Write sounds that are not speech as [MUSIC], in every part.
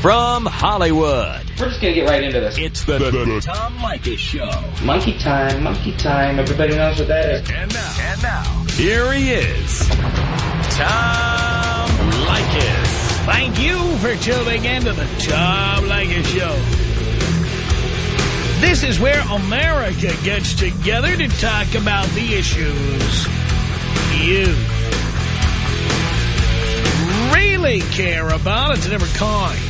from Hollywood. We're just going to get right into this. It's the, the, the Tom Leykis Show. Monkey time, monkey time. Everybody knows what that is. And now, and now, here he is, Tom Leykis. Thank you for tuning in to the Tom Leykis Show. This is where America gets together to talk about the issues you really care about. It's a different kind of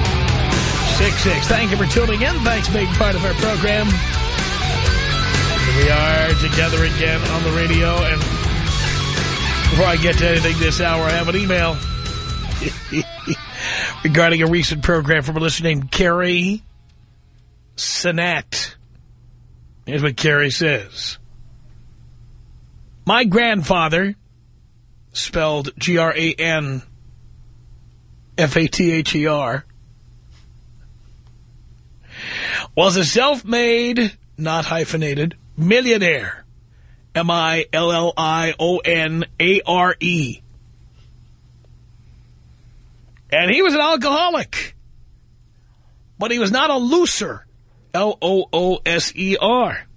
1-800-5800-866. Thank you for tuning in. Thanks for being part of our program. Here we are together again on the radio. And before I get to anything this hour, I have an email [LAUGHS] regarding a recent program from a listener named Carrie Sinette. Here's what Carrie says. My grandfather, spelled G-R-A-N-F-A-T-H-E-R, was a self-made, not hyphenated, millionaire. M-I-L-L-I-O-N-A-R-E. And he was an alcoholic. But he was not a looser. L-O-O-S-E-R.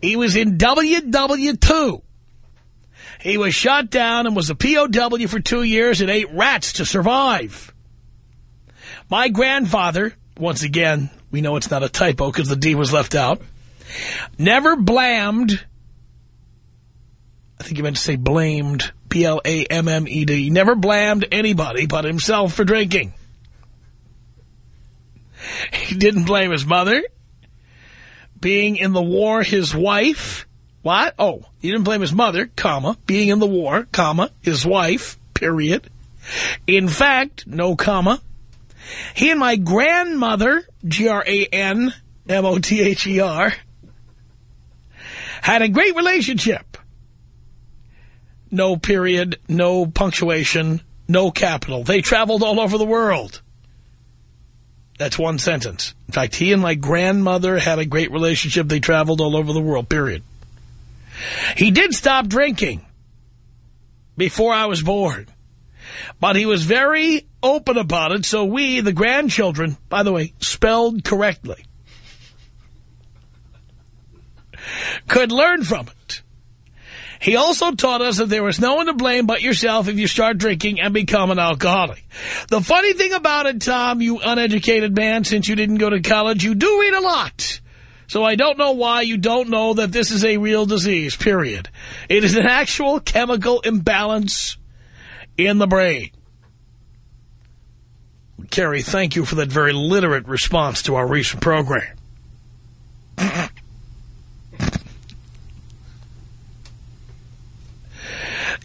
He was in WW2. He was shot down and was a POW for two years and ate rats to survive. My grandfather, once again, we know it's not a typo because the D was left out, never blamed, I think you meant to say blamed, B-L-A-M-M-E-D, never blamed anybody but himself for drinking. He didn't blame his mother. Being in the war, his wife. What? Oh, he didn't blame his mother, comma. Being in the war, comma. His wife, period. In fact, no comma. He and my grandmother, G-R-A-N-M-O-T-H-E-R, had a great relationship. No period, no punctuation, no capital. They traveled all over the world. That's one sentence. In fact, he and my grandmother had a great relationship. They traveled all over the world, period. He did stop drinking before I was born. But he was very open about it, so we, the grandchildren, by the way, spelled correctly, could learn from it. He also taught us that there was no one to blame but yourself if you start drinking and become an alcoholic. The funny thing about it, Tom, you uneducated man, since you didn't go to college, you do read a lot. So I don't know why you don't know that this is a real disease, period. It is an actual chemical imbalance in the brain. Kerry, thank you for that very literate response to our recent program.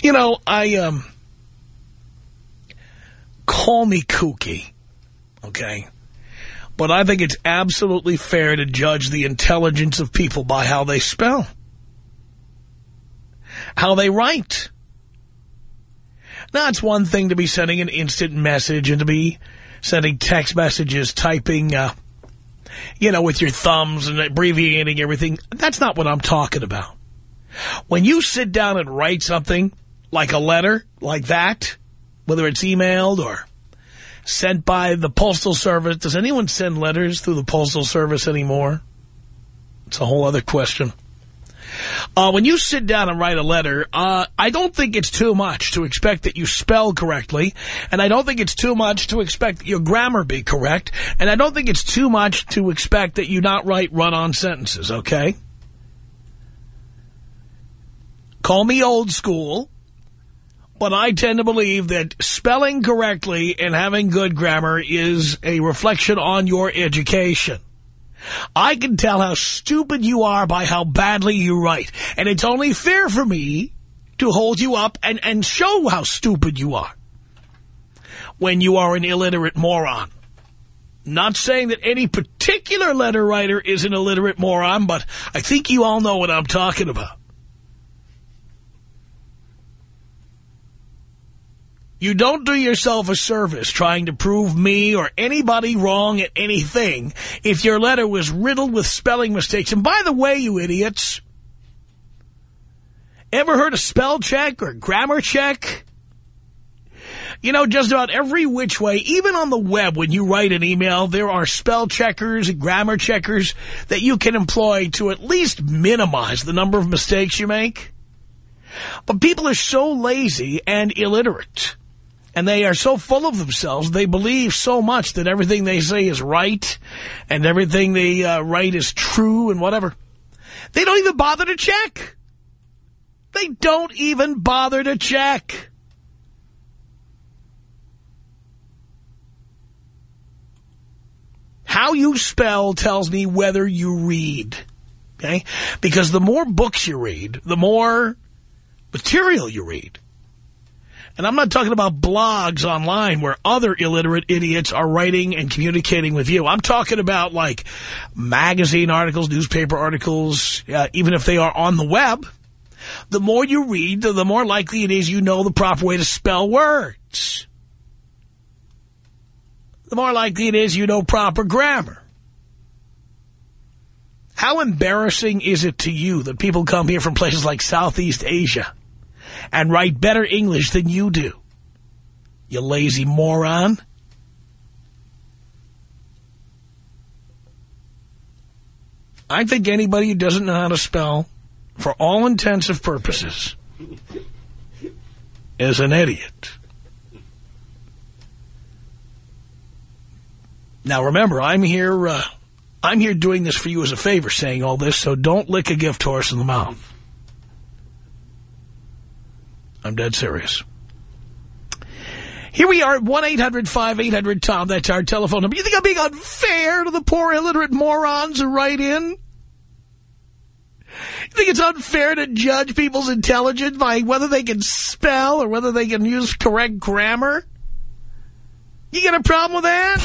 You know, I, um, call me kooky, okay? But I think it's absolutely fair to judge the intelligence of people by how they spell. How they write. Now, it's one thing to be sending an instant message and to be sending text messages, typing, uh, you know, with your thumbs and abbreviating everything. That's not what I'm talking about. When you sit down and write something, like a letter, like that, whether it's emailed or sent by the Postal Service. Does anyone send letters through the Postal Service anymore? It's a whole other question. Uh, when you sit down and write a letter, uh, I don't think it's too much to expect that you spell correctly, and I don't think it's too much to expect that your grammar be correct, and I don't think it's too much to expect that you not write run-on sentences, okay? Call me old school, but I tend to believe that spelling correctly and having good grammar is a reflection on your education. I can tell how stupid you are by how badly you write. And it's only fair for me to hold you up and, and show how stupid you are. when you are an illiterate moron. Not saying that any particular letter writer is an illiterate moron, but I think you all know what I'm talking about. You don't do yourself a service trying to prove me or anybody wrong at anything if your letter was riddled with spelling mistakes. And by the way, you idiots, ever heard of spell check or grammar check? You know, just about every which way, even on the web, when you write an email, there are spell checkers and grammar checkers that you can employ to at least minimize the number of mistakes you make. But people are so lazy and illiterate and they are so full of themselves, they believe so much that everything they say is right and everything they uh, write is true and whatever. They don't even bother to check. They don't even bother to check. How you spell tells me whether you read. Okay? Because the more books you read, the more material you read, and I'm not talking about blogs online where other illiterate idiots are writing and communicating with you. I'm talking about like magazine articles, newspaper articles, uh, even if they are on the web. The more you read, the more likely it is you know the proper way to spell words. The more likely it is you know proper grammar. How embarrassing is it to you that people come here from places like Southeast Asia and write better English than you do. You lazy moron. I think anybody who doesn't know how to spell, for all intensive purposes, is an idiot. Now, remember, I'm here, uh, I'm here doing this for you as a favor, saying all this, so don't lick a gift horse in the mouth. I'm dead serious. Here we are at 1-800-5800-TOM. That's our telephone number. You think I'm being unfair to the poor illiterate morons who write in? You think it's unfair to judge people's intelligence by whether they can spell or whether they can use correct grammar? You got a problem with that?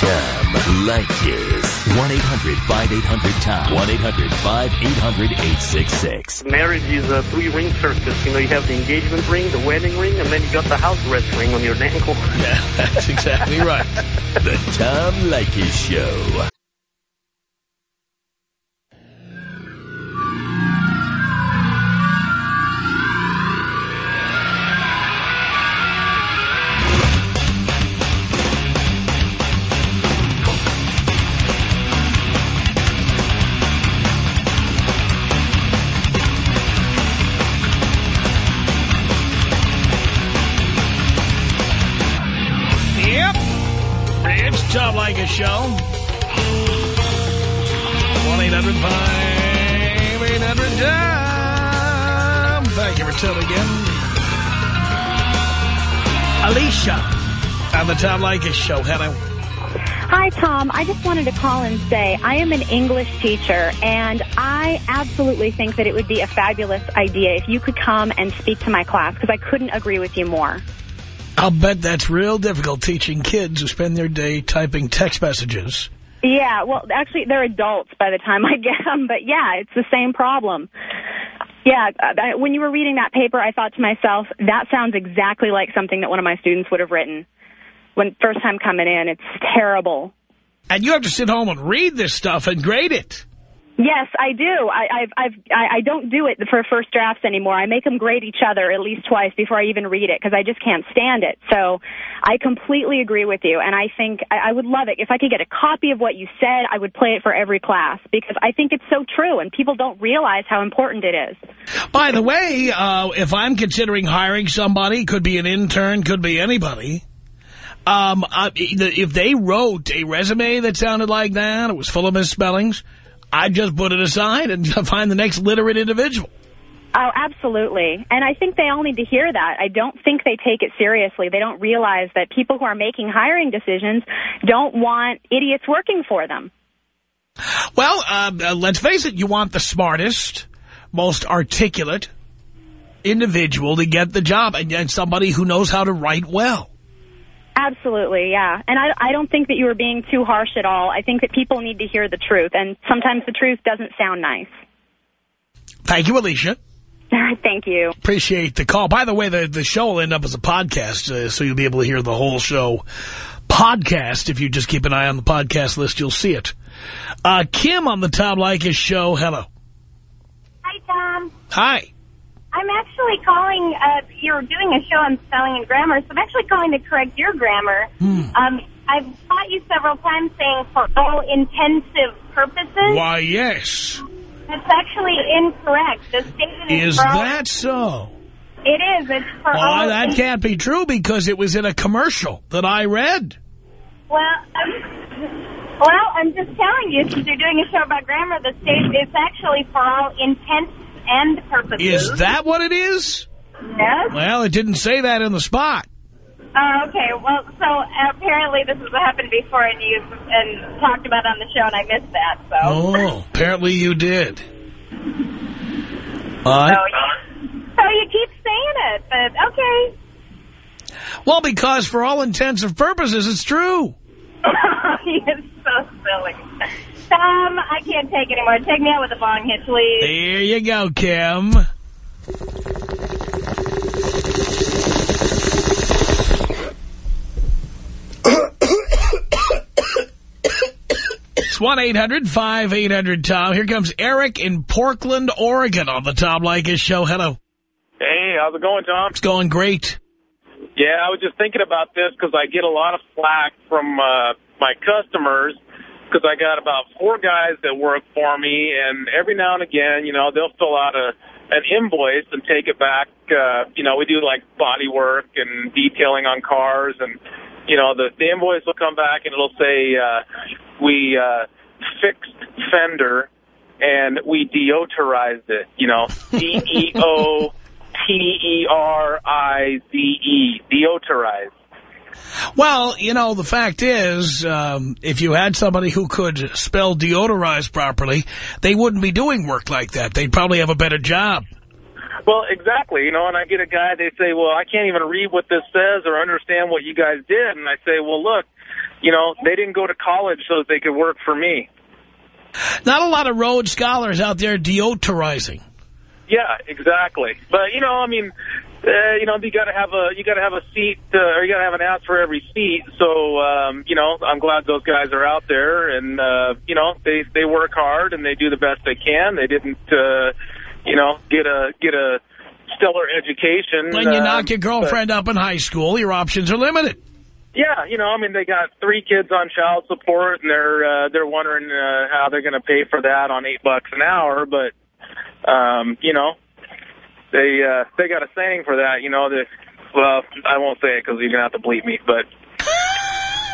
Tom Leykis. 1-800-5800-TOM. 1-800-5800-866. Marriage is a three-ring circus. You know, you have the engagement ring, the wedding ring, and then you got the house arrest ring on your ankle. [LAUGHS] Yeah, that's exactly right. the Tom Leykis Show. Show. 1-800-5800-TOM. Thank you for tuning in. Alicia on the Tom Leykis show. Hello. Hi, Tom. I just wanted to call and say I am an English teacher, and I absolutely think that it would be a fabulous idea if you could come and speak to my class, because I couldn't agree with you more. I'll bet that's real difficult teaching kids who spend their day typing text messages. Yeah, well, actually, they're adults by the time I [LAUGHS] get them, but yeah, it's the same problem. Yeah, uh, when you were reading that paper, I thought to myself, that sounds exactly like something that one of my students would have written. When first time coming in, it's terrible. And you have to sit home and read this stuff and grade it. Yes, I do. I, I've, I've, I, I don't do it for first drafts anymore. I make them grade each other at least twice before I even read it because I just can't stand it. So I completely agree with you, and I think I, I would love it. If I could get a copy of what you said, I would play it for every class because I think it's so true, and people don't realize how important it is. By the way, uh, if I'm considering hiring somebody, could be an intern, could be anybody, um, uh, if they wrote a resume that sounded like that, it was full of misspellings, I just put it aside and [LAUGHS] find the next literate individual. Oh, absolutely. And I think they all need to hear that. I don't think they take it seriously. They don't realize that people who are making hiring decisions don't want idiots working for them. Well, uh, uh let's face it, you want the smartest, most articulate, individual to get the job and, and somebody who knows how to write well. Absolutely, yeah. And I, I don't think that you were being too harsh at all. I think that people need to hear the truth, and sometimes the truth doesn't sound nice. Thank you, Alicia. [LAUGHS] Thank you. Appreciate the call. By the way, the, the show will end up as a podcast, uh, so you'll be able to hear the whole show podcast. If you just keep an eye on the podcast list, you'll see it. Uh, Kim on the Tom Leykis show. Hello. Hi, Tom. Hi. I'm actually calling, uh, you're doing a show on spelling and grammar, so I'm actually calling to correct your grammar. Hmm. Um, I've caught you several times saying for all intensive purposes. Why, yes. That's actually incorrect. The statement is, Is that so? It is. It's for Well, all... that can't be true because it was in a commercial that I read. Well, I'm, well, I'm just telling you, since you're doing a show about grammar, the state it's actually for all intents and purposes. Is that what it is? Yes. Well, it didn't say that in the spot. Oh, okay. Well, so apparently this has happened before, and you and talked about it on the show, and I missed that. So. Oh, apparently you did. So, Uh, you, so you keep saying it, but okay. well, because for all intents and purposes, it's true. [LAUGHS] You're so silly. Tom, I can't take anymore. Take me out with a bong hit, please. Here you go, Kim. It's 1-800-5800-TOM. Here comes Eric in Portland, Oregon on the Tom Leykis show. Hello. Hey, how's it going, Tom? It's going great. Yeah, I was just thinking about this because I get a lot of flack from uh, my customers because I got about four guys that work for me, and every now and again, you know, they'll fill out a an invoice and take it back. Uh, you know, we do like body work and detailing on cars, and you know, the, the invoice will come back and it'll say uh, we uh, fixed fender and we deodorized it. You know, [LAUGHS] D E O. T-E-R-I-Z-E, deodorized. Well, you know, the fact is, um, if you had somebody who could spell deodorize properly, they wouldn't be doing work like that. They'd probably have a better job. Well, exactly. You know, and I get a guy, they say, well, I can't even read what this says or understand what you guys did. And I say, well, look, you know, they didn't go to college so that they could work for me. Not a lot of Rhodes scholars out there deodorizing. Yeah, exactly. But, you know, I mean, uh, you know, you got to have a you got to have a seat, uh, or you got to have an ass for every seat. So, um, you know, I'm glad those guys are out there, and uh, you know, they they work hard and they do the best they can. They didn't, uh, you know, get a get a stellar education. When you uh, knock your girlfriend up in high school, your options are limited. Yeah, you know, I mean, they got three kids on child support, and they're uh, they're wondering uh, how they're going to pay for that on eight bucks an hour. But, um, you know, they uh, they got a saying for that. You know, that well, I won't say it because you're gonna have to bleep me. But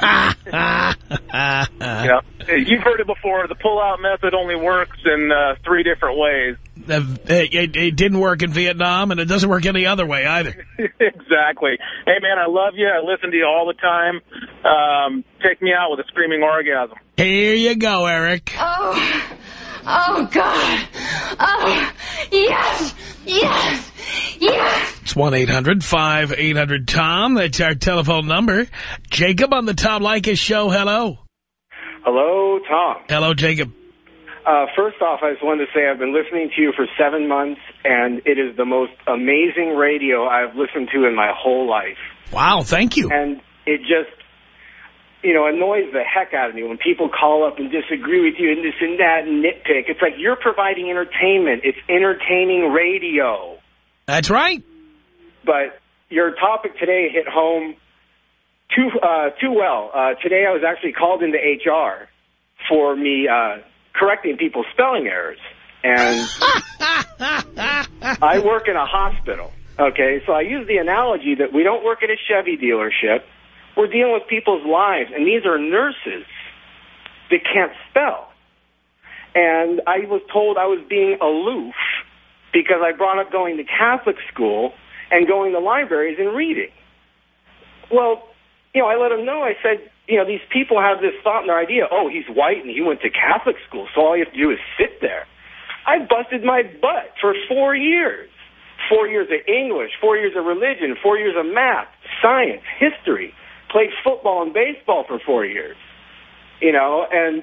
[LAUGHS] you know, you've heard it before. The pull-out method only works in uh, three different ways. It, it, it didn't work in Vietnam, and it doesn't work any other way either. [LAUGHS] exactly. Hey, man, I love you. I listen to you all the time. Um, take me out with a screaming orgasm. Here you go, Eric. Oh, oh God. Oh, yes, yes, yes. It's 1-800-5800-TOM. That's our telephone number. Jacob on the Tom Leykis show. Hello. Hello, Tom. Hello, Jacob. Uh, first off, I just wanted to say I've been listening to you for seven months, and it is the most amazing radio I've listened to in my whole life. Wow, thank you. And it just, you know, annoys the heck out of me when people call up and disagree with you and this and that and nitpick. It's like you're providing entertainment. It's entertaining radio. That's right. But your topic today hit home too uh, too well. Uh, today I was actually called into HR for me uh, correcting people's spelling errors. And [LAUGHS] I work in a hospital, okay? So I use the analogy that we don't work at a Chevy dealership. We're dealing with people's lives, and these are nurses that can't spell. And I was told I was being aloof because I brought up going to Catholic school and going to libraries and reading. Well, you know, I let them know, I said, you know, these people have this thought and their idea, oh, he's white and he went to Catholic school, so all you have to do is sit there. I busted my butt for four years. four years of English, four years of religion, four years of math, science, history, played football and baseball for four years. You know, and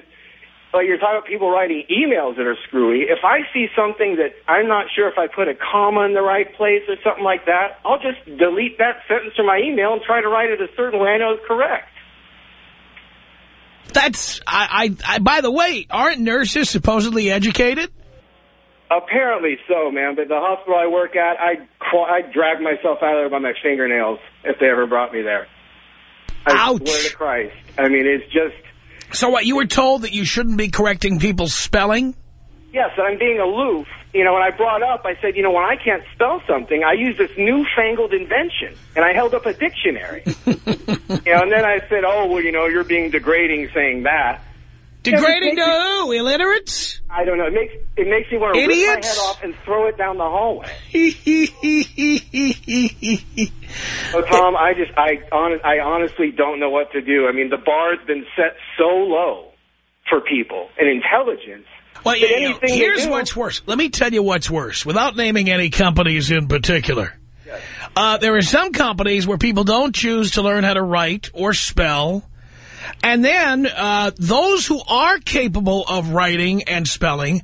like you're talking about people writing emails that are screwy. If I see something that I'm not sure if I put a comma in the right place or something like that, I'll just delete that sentence from my email and try to write it a certain way I know is correct. That's, I, I, I, by the way, aren't nurses supposedly educated? Apparently so, man. But the hospital I work at, I I drag myself out of there by my fingernails if they ever brought me there. I Ouch. swear to Christ. I mean, it's just... So what, you were told that you shouldn't be correcting people's spelling? Yes, I'm being aloof. You know, when I brought up, I said, you know, when I can't spell something, I use this newfangled invention. And I held up a dictionary. [LAUGHS] you know, and then I said, oh, well, you know, you're being degrading saying that. Degrading to who? Illiterates? I don't know. It makes it makes me want to rip my Idiots? head off and throw it down the hallway. [LAUGHS] So, Tom, I just, I, hon I honestly don't know what to do. I mean, the bar's been set so low for people and intelligence. Well, you know, here's do- what's worse. Let me tell you what's worse, without naming any companies in particular. Uh, there are some companies where people don't choose to learn how to write or spell. And then uh, those who are capable of writing and spelling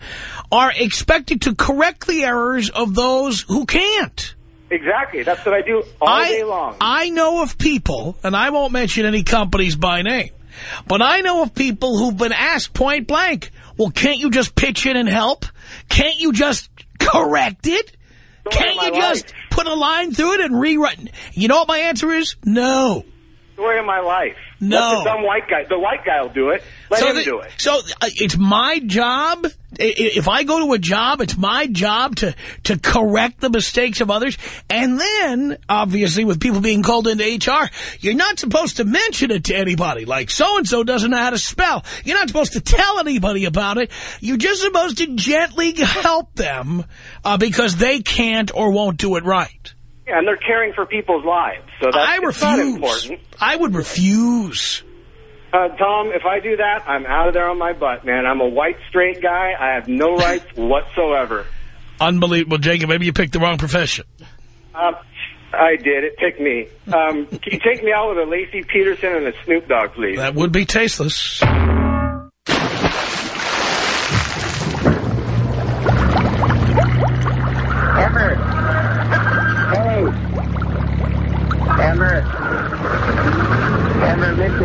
are expected to correct the errors of those who can't. Exactly. That's what I do all I, day long. I know of people, and I won't mention any companies by name, but I know of people who've been asked point blank, well, can't you just pitch in and help? Can't you just correct it? Story Can't you my just put a line through it and rewrite? You know what my answer is? No. Story of my life. No. Let the dumb white guy. The white guy will do it. Let so him the- do it. So uh, it's my job. If I go to a job, it's my job to to correct the mistakes of others. And then, obviously, with people being called into HR, you're not supposed to mention it to anybody. Like so and so doesn't know how to spell. You're not supposed to tell anybody about it. You're just supposed to gently help them uh, because they can't or won't do it right. Yeah, and they're caring for people's lives. So that's I refuse. important. I would refuse. Uh, Tom, if I do that, I'm out of there on my butt, man. I'm a white, straight guy. I have no [LAUGHS] rights whatsoever. Unbelievable, Jacob. Maybe you picked the wrong profession. Um, I did. It picked me. Um, [LAUGHS] can you take me out with a Laci Peterson and a Snoop Dogg, please? That would be tasteless.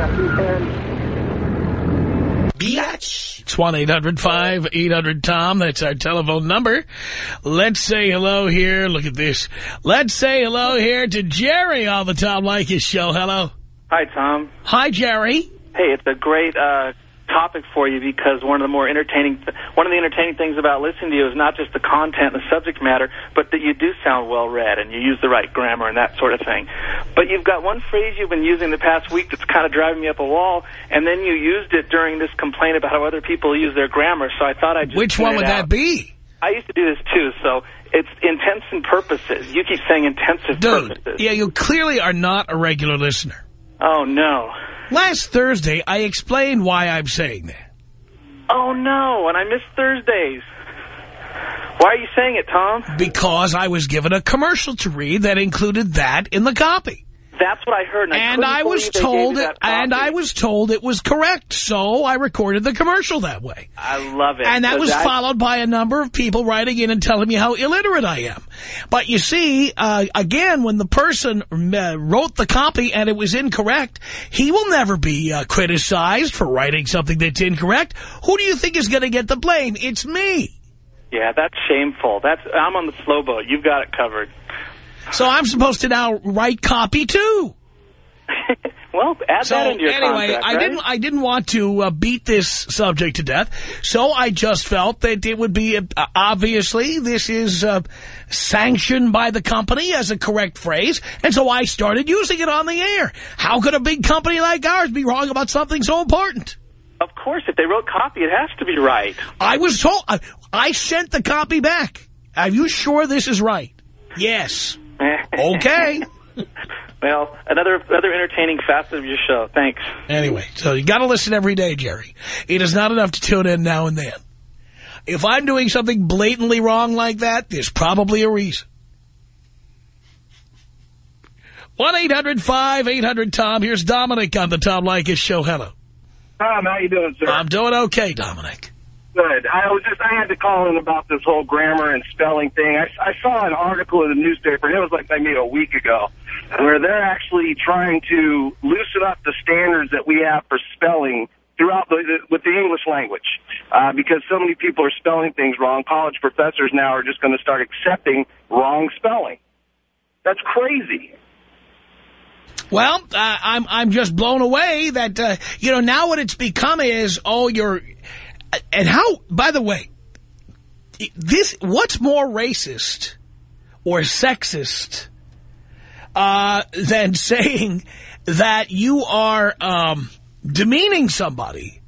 Amber, miss you. Keep in. Biatch. It's 1-800-5800-TOM. That's our telephone number. Let's say hello here. Look at this. Let's say hello here to Jerry on the Tom Leykis show. Hello. Hi, Tom. Hi, Jerry. Hey, it's a great uh, topic for you because one of the more entertaining, th one of the entertaining things about listening to you is not just the content and the subject matter, but that you do sound well read and you use the right grammar and that sort of thing. But you've got one phrase you've been using the past week that's kind of driving me up a wall, and then you used it during this complaint about how other people use their grammar. So I thought I'd just Which one would that be? I used to do this too, so it's intents and purposes. You keep saying intensive Dude, purposes. yeah, you clearly are not a regular listener. Oh no. Last Thursday, I explained why I'm saying that. Oh no, and I missed Thursdays. Why are you saying it, Tom? Because I was given a commercial to read that included that in the copy. That's what I heard, and I, And couldn't I was told it, and. I was told it was correct, so I recorded the commercial that way. I love it. And that was followed by a number of people writing in and telling me how illiterate I am. But you see, uh, again, when the person uh, wrote the copy and it was incorrect, he will never be uh, criticized for writing something that's incorrect. Who do you think is going to get the blame? It's me. Yeah, that's shameful. That's I'm on the slow boat. You've got it covered. So I'm supposed to now write copy too. [LAUGHS] Well, add So that into your anyway, contract, I didn't I didn't want to uh, beat this subject to death, so I just felt that it would be uh, obviously this is uh, sanctioned by the company as a correct phrase, and so I started using it on the air. How could a big company like ours be wrong about something so important? Of course, if they wrote copy, it has to be right. I was told I, I sent the copy back. Are you sure this is right? Yes. [LAUGHS] Okay. well, another another entertaining facet of your show. Thanks. Anyway, so you got to listen every day, Jerry. It is not enough to tune in now and then. If I'm doing something blatantly wrong like that, there's probably a reason. 1-800-5800-TOM. Here's Dominic on the Tom Leykis show. Hello. Tom, how you doing, sir? I'm doing okay, Dominic. Good. I was just, I had to call in about this whole grammar and spelling thing. I, I saw an article in the newspaper, and it was like maybe a week ago, where they're actually trying to loosen up the standards that we have for spelling throughout the, the with the English language. Uh, because so many people are spelling things wrong, college professors now are just going to start accepting wrong spelling. That's crazy. Well, uh, I'm I'm just blown away that uh, you know now what it's become is oh you're and how by the way this what's more racist or sexist uh, than saying that you are um, demeaning somebody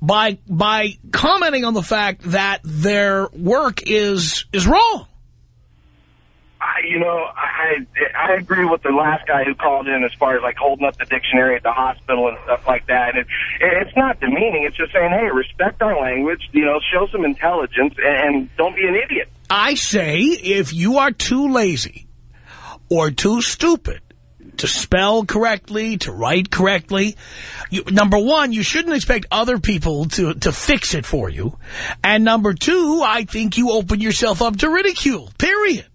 by by commenting on the fact that their work is is wrong. I, you know, I I agree with the last guy who called in as far as like holding up the dictionary at the hospital and stuff like that. And it's not demeaning. It's just saying, hey, respect our language. You know, show some intelligence and don't be an idiot. I say if you are too lazy or too stupid to spell correctly, to write correctly, you, number one, you shouldn't expect other people to, to fix it for you. And number two, I think you open yourself up to ridicule, period.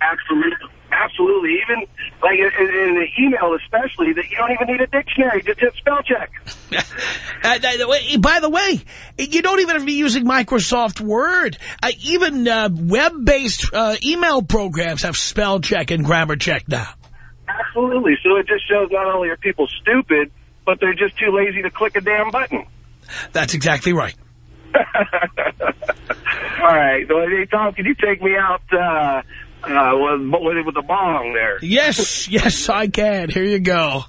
Absolutely. Absolutely. Even like in, in the email especially, that you don't even need a dictionary. Just hit spell check. [LAUGHS] uh, by the way, you don't even have to be using Microsoft Word. Uh, even uh, web-based uh, email programs have spell check and grammar check now. Absolutely. So it just shows not only are people stupid, but they're just too lazy to click a damn button. That's exactly right. [LAUGHS] All right. So, hey, Tom, can you take me out uh, uh, with, with the bong there? Yes, yes, I can. Here you go.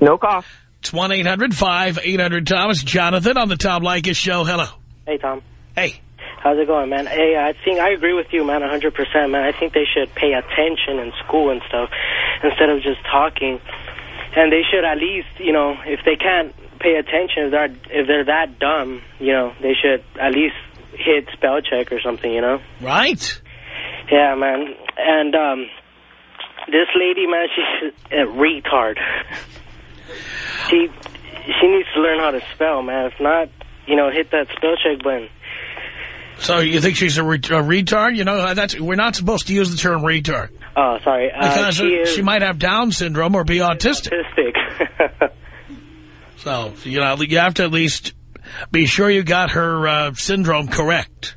No cough. It's 1-800-5800-TOM. Jonathan on the Tom Leykis show. Hello. Hey, Tom. Hey. How's it going, man? Hey, I think I agree with you, man, 100%, man. I think they should pay attention in school and stuff instead of just talking. And they should at least, you know, if they can't pay attention, if they're, if they're that dumb, you know, they should at least hit spell check or something, you know? Right. Yeah, man. And um, this lady, man, she's a retard. [SIGHS] she she needs to learn how to spell, man. If not, you know, hit that spell check button. So you think she's a, re a retard? You know, that's we're not supposed to use the term retard. Oh, sorry. Uh, because she, is she might have Down syndrome or be autistic. autistic. [LAUGHS] so, you know, you have to at least be sure you got her uh, syndrome correct.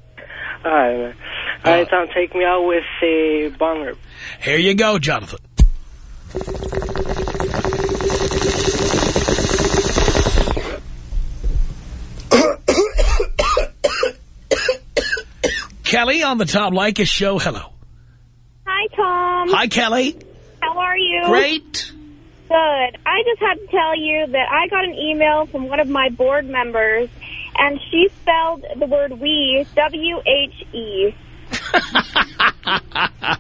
All right, man. All right, Tom, take me out with a bonger. Here you go, Jonathan. Kelly on the Tom Leykis show. Hello. Hi, Tom. Hi, Kelly. How are you? Great. Good. I just had to tell you that I got an email from one of my board members, and she spelled the word we, W-H-E. [LAUGHS]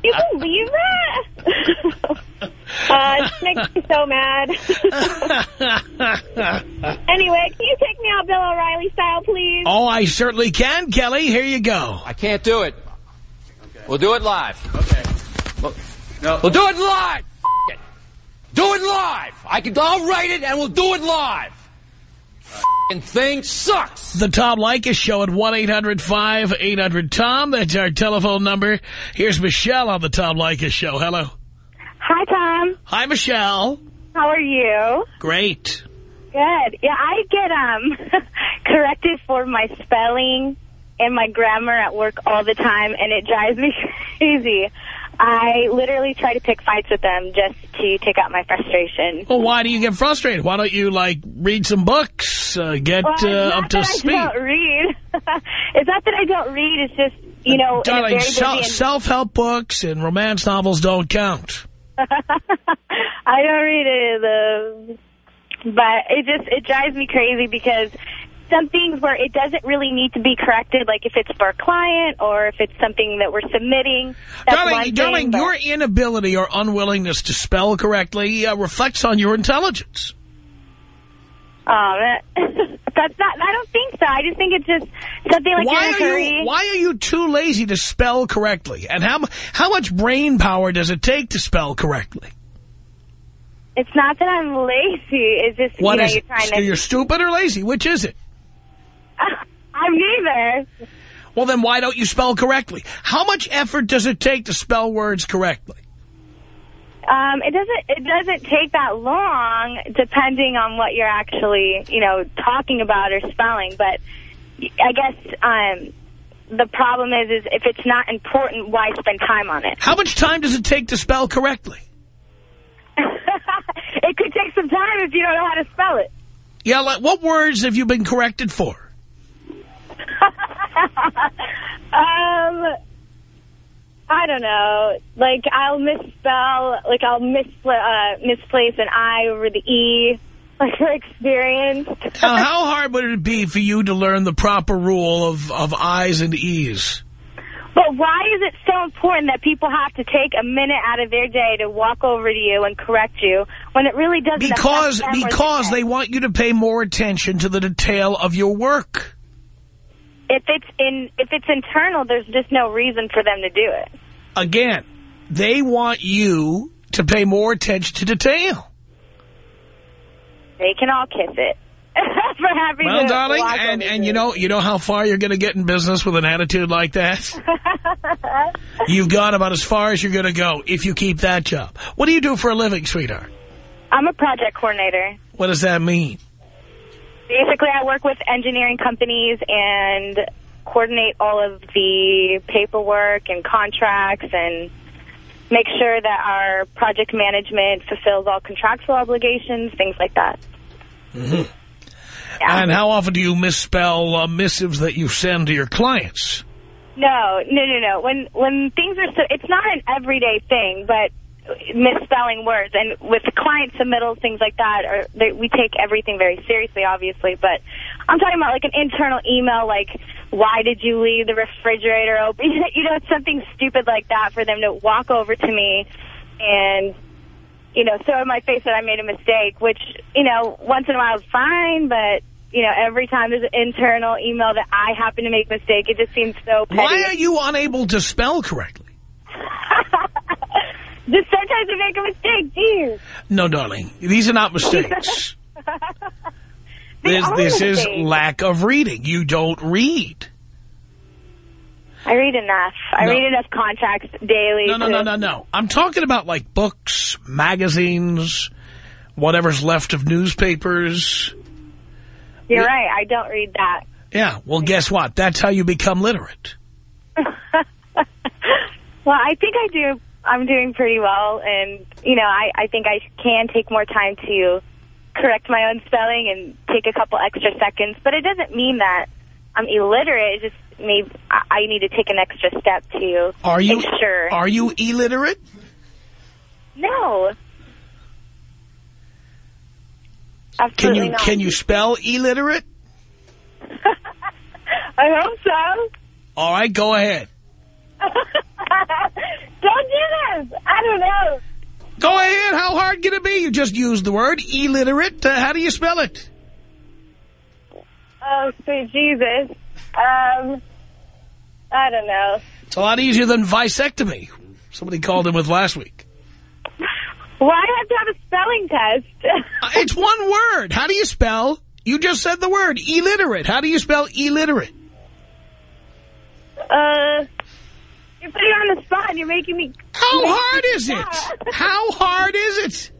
you believe that? [LAUGHS] uh, it makes me so mad. [LAUGHS] anyway, can you take me out Bill O'Reilly style, please? Oh, I certainly can, Kelly. Here you go. I can't do it. Okay. We'll do it live. Okay. We'll, no. we'll do it live. It. Do it live. I can. I'll write it and we'll do it live. F***ing thing sucks. The Tom Leykis Show at 1-800-5800-TOM. That's our telephone number. Here's Michelle on the Tom Leykis Show. Hello. Hi, Tom. Hi, Michelle. How are you? Great. Good. Yeah, I get um [LAUGHS] corrected for my spelling and my grammar at work all the time, and it drives me [LAUGHS] crazy. I literally try to pick fights with them just to take out my frustration. Well, why do you get frustrated? Why don't you, like, read some books, uh, get well, uh, up to speed? I don't read. [LAUGHS] it's not that I don't read. It's just, you know, Darling, self-help books and romance novels don't count. [LAUGHS] I don't read any of those. But it just, it drives me crazy because some things where it doesn't really need to be corrected, like if it's for a client or if it's something that we're submitting. Darling, darling thing, your inability or unwillingness to spell correctly uh, reflects on your intelligence. Oh, [LAUGHS] that, That's not. I don't think so. I just think it's just something like why you're in a are hurry. you Why are you too lazy to spell correctly? And how how much brain power does it take to spell correctly? It's not that I'm lazy. It's just What you know is you're trying So to. You're stupid or lazy? Which is it? [LAUGHS] I'm neither. Well, then why don't you spell correctly? How much effort does it take to spell words correctly? Um, it doesn't. It doesn't take that long, depending on what you're actually, you know, talking about or spelling. But I guess um, the problem is, is if it's not important, why spend time on it? How much time does it take to spell correctly? [LAUGHS] it could take some time if you don't know how to spell it. Yeah, like, what words have you been corrected for? [LAUGHS] um, I don't know. Like I'll misspell, like I'll uh, misplace an I over the E, [LAUGHS] like for experience. Now, how hard would it be for you to learn the proper rule of, of I's and E's? But why is it so important that people have to take a minute out of their day to walk over to you and correct you when it really doesn't Because because they want you to pay more attention to the detail of your work. If it's in if it's internal, there's just no reason for them to do it. Again, they want you to pay more attention to detail. They can all kiss it [LAUGHS] for having Well, darling, and, and you know you know how far you're going to get in business with an attitude like that? [LAUGHS] You've gone about as far as you're going to go if you keep that job. What do you do for a living, sweetheart? I'm a project coordinator. What does that mean? Basically, I work with engineering companies and coordinate all of the paperwork and contracts and make sure that our project management fulfills all contractual obligations, things like that. Mm-hmm. And how often do you misspell uh, missives that you send to your clients? No, no, no, no. When when things are so, it's not an everyday thing, but misspelling words and with client submittals, things like that, are they, we take everything very seriously, obviously. But I'm talking about like an internal email, like why did you leave the refrigerator open? [LAUGHS] you know, something stupid like that for them to walk over to me and you know throw in my face that I made a mistake, which you know once in a while is fine, but. You know, every time there's an internal email that I happen to make a mistake, it just seems so petty. Why are you unable to spell correctly? Just sometimes I make a mistake, geez. No, darling. These are not [LAUGHS] mistakes. this this is lack of reading. You don't read. I read enough. I No. read enough contracts daily. No, no, no, no, no. I'm talking about like books, magazines, whatever's left of newspapers. You're right. I don't read that. Yeah, well, guess what? That's how you become literate. [LAUGHS] Well, I think I do. I'm doing pretty well, and you know, I I think I can take more time to correct my own spelling and take a couple extra seconds. But it doesn't mean that I'm illiterate. It just maybe I I need to take an extra step to Are you make sure. Are you illiterate? no. Absolutely Can you not. can you spell illiterate? [LAUGHS] I hope so. All right, go ahead. [LAUGHS] Don't do this. I don't know. Go ahead. How hard can it be? You just used the word illiterate. Uh, how do you spell it? Oh, sweet Jesus. Um, I don't know. It's a lot easier than vasectomy. Somebody called in with last week. Why do I have to have a spelling test? Uh, It's one word. How do you spell? You just said the word illiterate. How do you spell illiterate? uh, you're putting me on the spot and you're making me... How hard is it? [LAUGHS] How hard is it?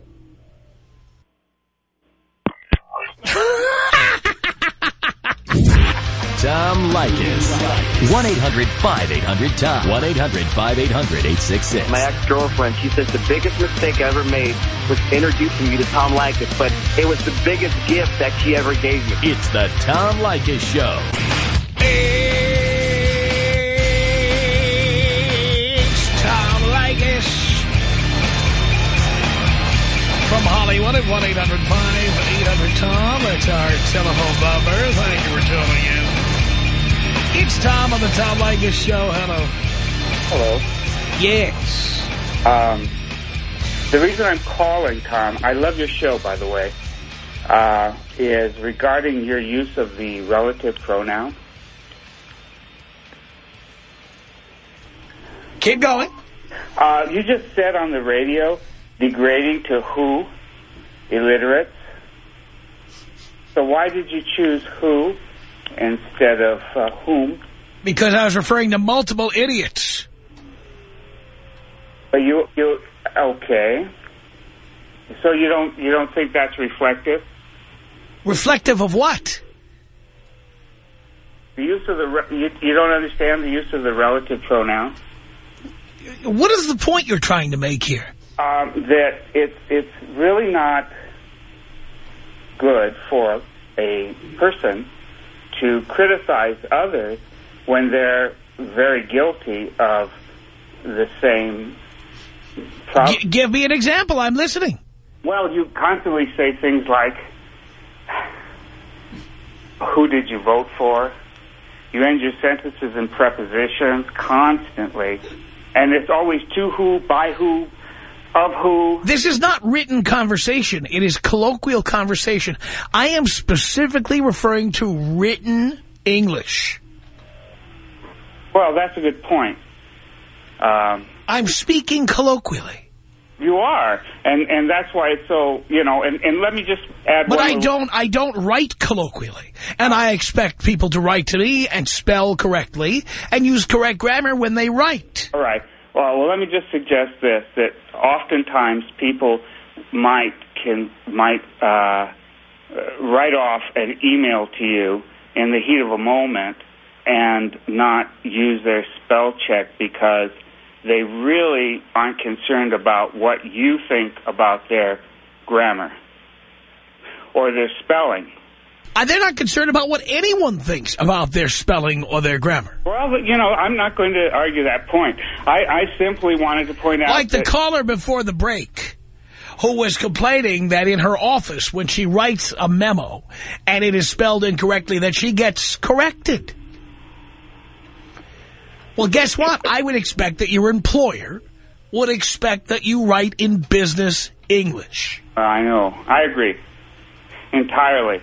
[LAUGHS] Tom Leykis. 1-800-5800-TOM. 1-800-5800-866. My ex-girlfriend, she says the biggest mistake I ever made was introducing you to Tom Leykis, but it was the biggest gift that she ever gave me. It's the Tom Leykis Show. It's From Hollywood at 1-800-5800-TOM. That's our telephone number. Thank you for tuning in. It's Tom on the Tom Leykis Show. Hello. Hello. Yes. Um, the reason I'm calling, Tom, I love your show, by the way. uh, is regarding your use of the relative pronoun. Keep going. Uh, you just said on the radio, degrading to who? Illiterates. So why did you choose who instead of uh, whom? Because I was referring to multiple idiots. But you, you, okay. So you don't, you don't think that's reflective? Reflective of what? The use of the, you, you don't understand the use of the relative pronoun? What is the point you're trying to make here? Um, that it's, it's really not good for a person to criticize others when they're very guilty of the same problem. G give me an example. I'm listening. Well, you constantly say things like, who did you vote for? You end your sentences in prepositions constantly. And it's always to who, by who, of who. This is not written conversation. It is colloquial conversation. I am specifically referring to written English. Well, that's a good point. Um, I'm speaking colloquially. You are, and and that's why it's so you know. And and let me just add. But one I don't. I don't write colloquially, and I expect people to write to me and spell correctly and use correct grammar when they write. All right. Well, well, let me just suggest this: that oftentimes people might can might uh, write off an email to you in the heat of a moment and not use their spell check because they really aren't concerned about what you think about their grammar or their spelling. They're not concerned about what anyone thinks about their spelling or their grammar. Well, you know, I'm not going to argue that point. I, I simply wanted to point out Like the caller before the break who was complaining that in her office when she writes a memo and it is spelled incorrectly that she gets corrected. Well, guess what? I would expect that your employer would expect that you write in business English. I know. I agree entirely.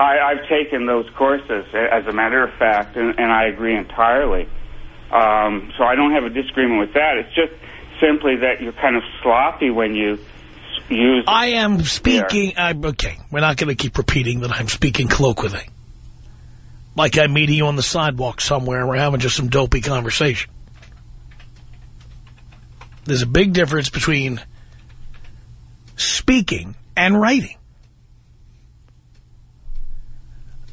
I, I've taken those courses, as a matter of fact, and, and I agree entirely. Um, so I don't have a disagreement with that. It's just simply that you're kind of sloppy when you use. I am speaking... I'm, okay, we're not going to keep repeating that I'm speaking colloquially. Like I'm meeting you on the sidewalk somewhere and we're having just some dopey conversation. There's a big difference between speaking and writing.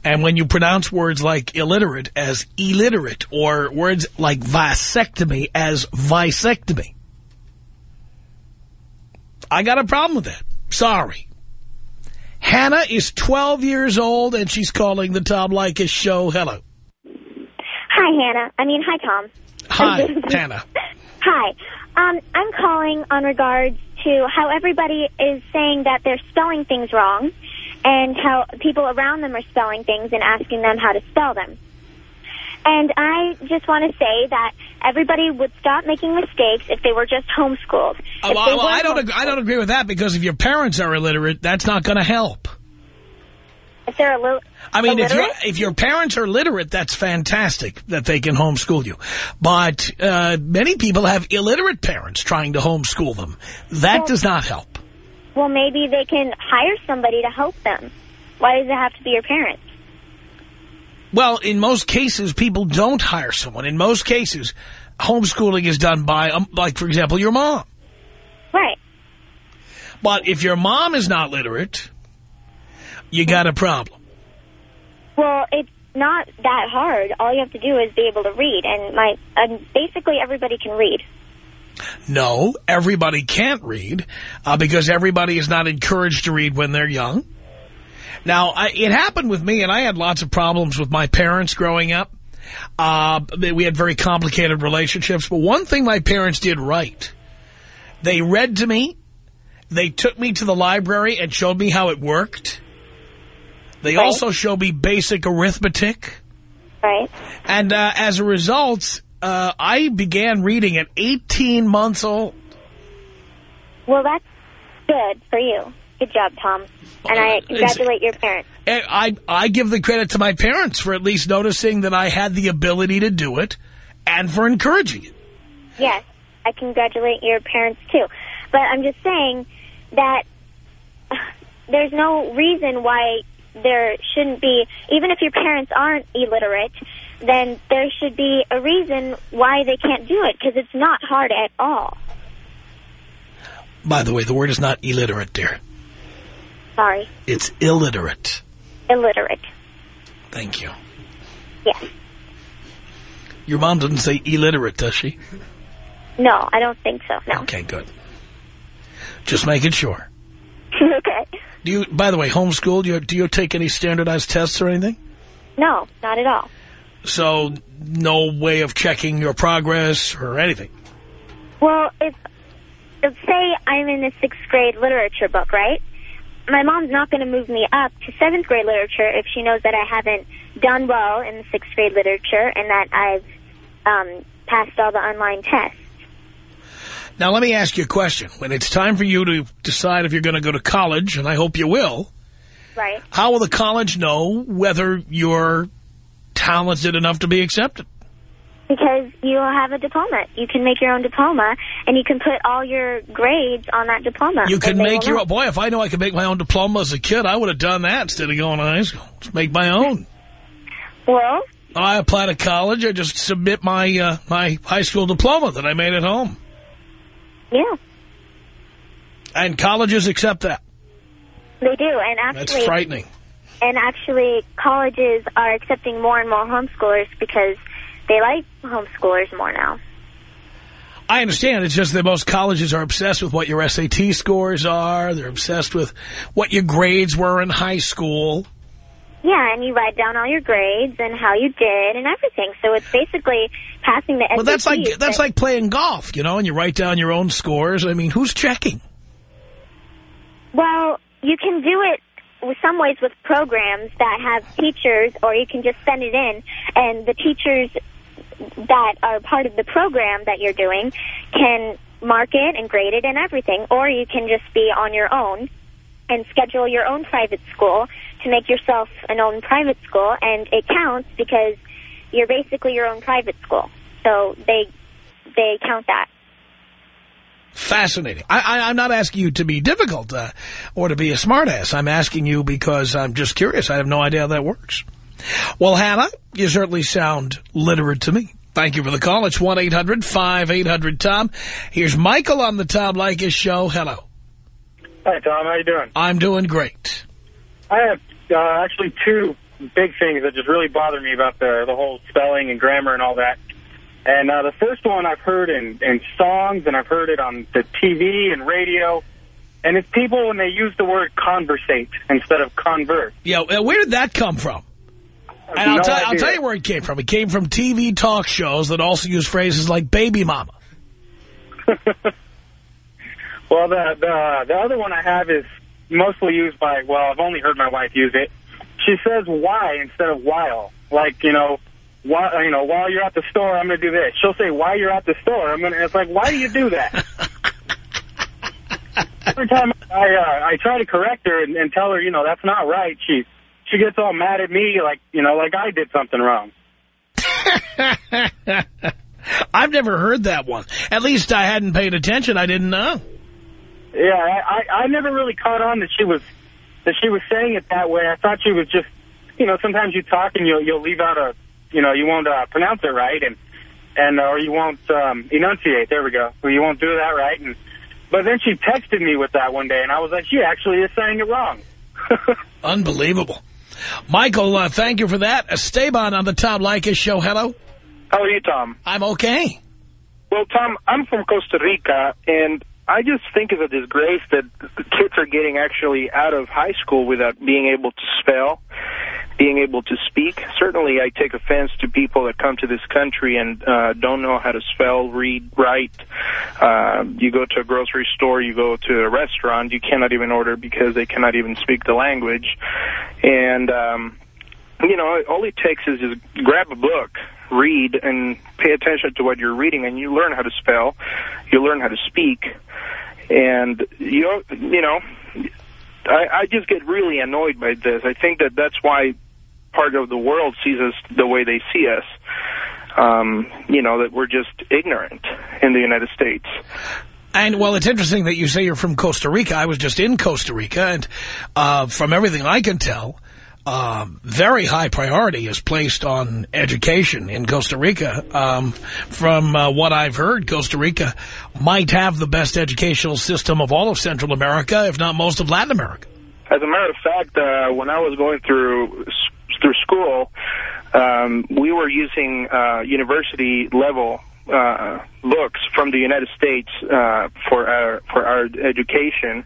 And when you pronounce words like illiterate as illiterate or words like vasectomy as visectomy, I got a problem with that. Sorry. Hannah is 12 years old and she's calling the Tom Leykis show. Hello. Hi, Hannah. I mean, hi, Tom. Hi, [LAUGHS] Hannah. Hi. Um, I'm calling on regards to how everybody is saying that they're spelling things wrong and how people around them are spelling things and asking them how to spell them. And I just want to say that everybody would stop making mistakes if they were just homeschooled. Oh, well, well, I don't. Agree, I don't agree with that because if your parents are illiterate, that's not going to help. If they're little, I mean, if your illiterate? if your parents are literate, that's fantastic that they can homeschool you. But uh, many people have illiterate parents trying to homeschool them. That Well- does not help. Well, maybe they can hire somebody to help them. Why does it have to be your parents? Well, in most cases, people don't hire someone. In most cases, homeschooling is done by, um, like, for example, your mom. Right. But if your mom is not literate, you got a problem. Well, it's not that hard. All you have to do is be able to read, and my um, basically everybody can read. No, everybody can't read uh, because everybody is not encouraged to read when they're young. Now, I, it happened with me, and I had lots of problems with my parents growing up. Uh, we had very complicated relationships, but one thing my parents did right, they read to me, they took me to the library and showed me how it worked. They also showed me basic arithmetic. Right. And uh, as a result, uh, I began reading at 18 months old. Well, that's good for you. Good job, Tom. And I congratulate your parents. And I, I give the credit to my parents for at least noticing that I had the ability to do it and for encouraging it. Yes, I congratulate your parents, too. But I'm just saying that [SIGHS] there's no reason why there shouldn't be, even if your parents aren't illiterate, then there should be a reason why they can't do it, because it's not hard at all. By the way, the word is not illiterate, dear. Sorry. It's illiterate. Illiterate. Thank you. Yes. Your mom doesn't say illiterate, does she? No, I don't think so, no. Okay, good. Just making sure. [LAUGHS] okay. Do you, by the way, homeschool, do you, do you take any standardized tests or anything? No, not at all. So, no way of checking your progress or anything? Well, if, if say I'm in the sixth grade literature book, right? My mom's not going to move me up to seventh grade literature if she knows that I haven't done well in the sixth grade literature and that I've um, passed all the online tests. Now, let me ask you a question. When it's time for you to decide if you're going to go to college, and I hope you will, Right. how will the college know whether you're talented enough to be accepted? Because you will have a diploma. You can make your own diploma, and you can put all your grades on that diploma. You can make your own. Boy, if I knew I could make my own diploma as a kid, I would have done that instead of going to high school. Just make my own. Well, I apply to college. I just submit my uh, my high school diploma that I made at home. yeah, And colleges accept that. they do. And actually, That's frightening. And actually, colleges are accepting more and more homeschoolers because they like homeschoolers more now. I understand. It's just that most colleges are obsessed with what your SAT scores are. They're obsessed with what your grades were in high school. Yeah, and you write down all your grades and how you did and everything. So it's basically passing the Well, that's like that's like playing golf, you know, and you write down your own scores. I mean, who's checking? Well, you can do it with some ways with programs that have teachers, or you can just send it in, and the teachers that are part of the program that you're doing can mark it and grade it and everything, or you can just be on your own and schedule your own private school to make yourself an own private school, and it counts because you're basically your own private school. So they they count that. Fascinating. I, I, I'm not asking you to be difficult uh, or to be a smartass. I'm asking you because I'm just curious. I have no idea how that works. Well, Hannah, you certainly sound literate to me. Thank you for the call. It's 1-800-5800-TOM. Here's Michael on the Tom Leykis show. Hello. Hi, Tom. How you doing? I'm doing great. I have uh, actually two big things that just really bother me about the the whole spelling and grammar and all that. And uh, the first one I've heard in, in songs, and I've heard it on the TV and radio, and it's people when they use the word conversate instead of convert. Yeah, where did that come from? And I'll, No tell, I'll tell you where it came from. It came from TV talk shows that also use phrases like baby mama. [LAUGHS] Well, the, the the other one I have is mostly used by, well, I've only heard my wife use it. She says why instead of while. Like, you know, while, you know, while you're at the store, I'm going to do this. She'll say, while you're at the store, I'm going to, it's like, why do you do that? [LAUGHS] Every time I uh, I try to correct her and, and tell her, you know, that's not right, she she gets all mad at me like, you know, like I did something wrong. [LAUGHS] I've never heard that one. At least I hadn't paid attention. I didn't know. Yeah, I, I I never really caught on that she was that she was saying it that way. I thought she was just, you know, sometimes you talk and you'll you'll leave out a, you know, you won't uh, pronounce it right and and uh, or you won't um, enunciate. There we go. Or you won't do that right. And but then she texted me with that one day, and I was like, she actually is saying it wrong. [LAUGHS] Unbelievable. Michael, uh, thank you for that. Esteban on the Tom Leykis show. Hello. How are you, Tom? I'm okay. Well, Tom, I'm from Costa Rica, and I just think it's a disgrace that kids are getting actually out of high school without being able to spell, being able to speak. Certainly, I take offense to people that come to this country and uh, don't know how to spell, read, write. Uh, you go to a grocery store, you go to a restaurant, you cannot even order because they cannot even speak the language. And, um, you know, all it takes is just grab a book, read, and pay attention to what you're reading, and you learn how to spell, you learn how to speak, and you you know, I, I just get really annoyed by this. I think that that's why part of the world sees us the way they see us. Um, you know, that we're just ignorant in the United States. And, well, it's interesting that you say you're from Costa Rica. I was just in Costa Rica, and uh, from everything I can tell, uh, very high priority is placed on education in Costa Rica. Um, from uh, what I've heard, Costa Rica might have the best educational system of all of Central America, if not most of Latin America. As a matter of fact, uh, when I was going through through school, um, we were using uh, university level uh, books from the United States uh, for our for our education,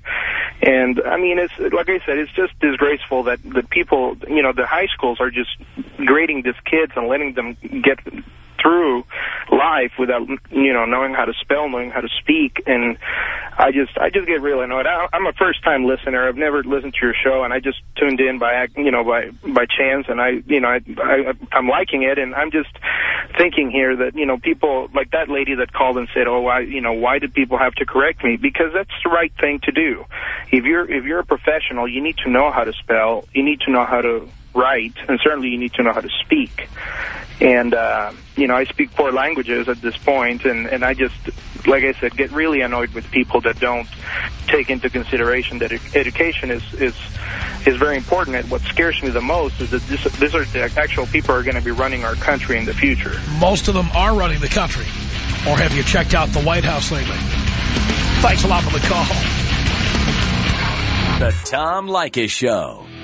and I mean, it's like I said, it's just disgraceful that the people, you know, the high schools are just grading these kids and letting them get through life without you know knowing how to spell, knowing how to speak, and I just I just get really annoyed. I, I'm a first time listener. I've never listened to your show, and I just tuned in by you know by by chance, and I you know I, I I'm liking it, and I'm just thinking here that you know people like that lady that called and said, oh, I, you know why did people have to correct me? Because that's the right thing to do. If you're if you're a professional, you need to know how to spell. You need to know how to write, and certainly you need to know how to speak. And, uh, you know, I speak four languages at this point, and, and I just, like I said, get really annoyed with people that don't take into consideration that education is, is, is very important. And what scares me the most is that this, these are the actual people who are going to be running our country in the future. Most of them are running the country. Or have you checked out the White House lately? Thanks a lot for the call. The Tom Leykis Show.